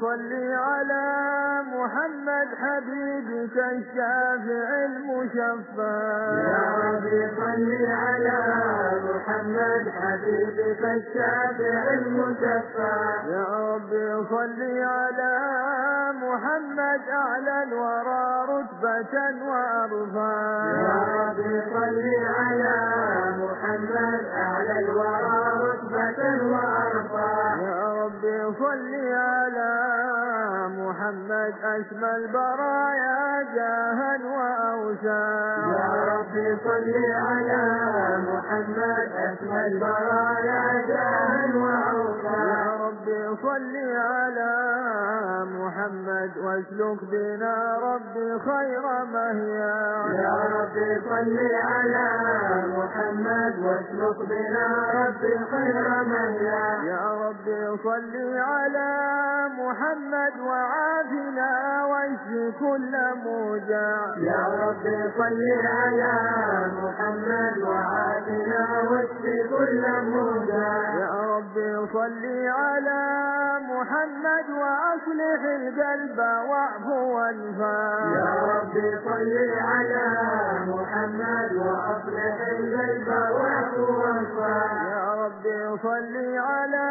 صل على محمد حبيبك الشافع المشفع. يا ربي صل على محمد حبيبك الشافع المشفع. يا ربي صل على محمد أعلى الورى رتبة وأرفع. يا ربي صل على محمد أعلى الورى رتبة وأرفع. يا ربي صل محمد أسمى البرايا جاها وأوسع يا ربي صل على محمد أسمى البرايا جاها وأوفى يا ربي صل على محمد واسلك بنا ربي خير مهيا يا ربي صل على محمد واسلك بنا ربي خير مهيا. صل على محمد وعافنا واشف كل موجع. يا ربي صل على محمد وعافنا واشف كل موجع. يا ربي صل على محمد وأصلح القلب وأعفو وأنفع. يا ربي صل على على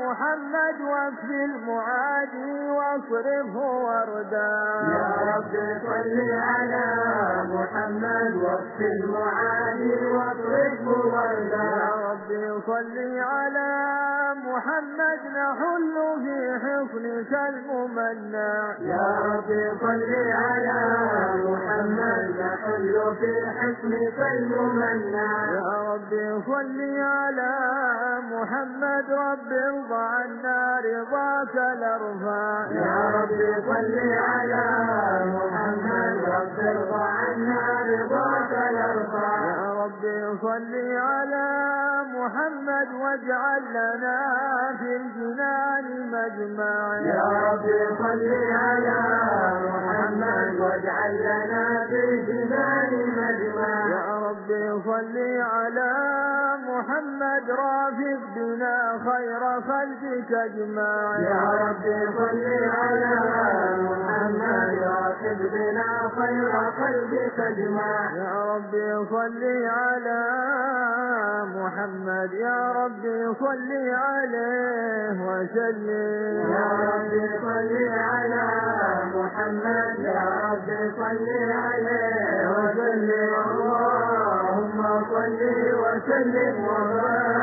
محمد واكفي المعادي واصرفه وردا. يا ربي صل على محمد واكف المعادي واطرده وردا. يا ربي صل على محمد نحل في حصنك الممنع. يا ربي صل على محمد نحل في حسنك الممنع. يا ربي صل على محمد رب ارضى عنا رضاك الأرفع. يا ربي صل على محمد رب ارضى عنا رضاك الأرفع. يا ربي صل على محمد واجعل لنا في الجنان مجمع يا ربي صل على محمد واجعل لنا في الجنان مجمع يا ربي صل على محمد رافق بنا خير خلقك اجمع يا ربي صل على محمد راكب بنا خير قلبك اجمع يا ربي صل على محمد يا ربي صل عليه وسلم. يا ربي صل على محمد يا ربي صل عليه وسلم وبارك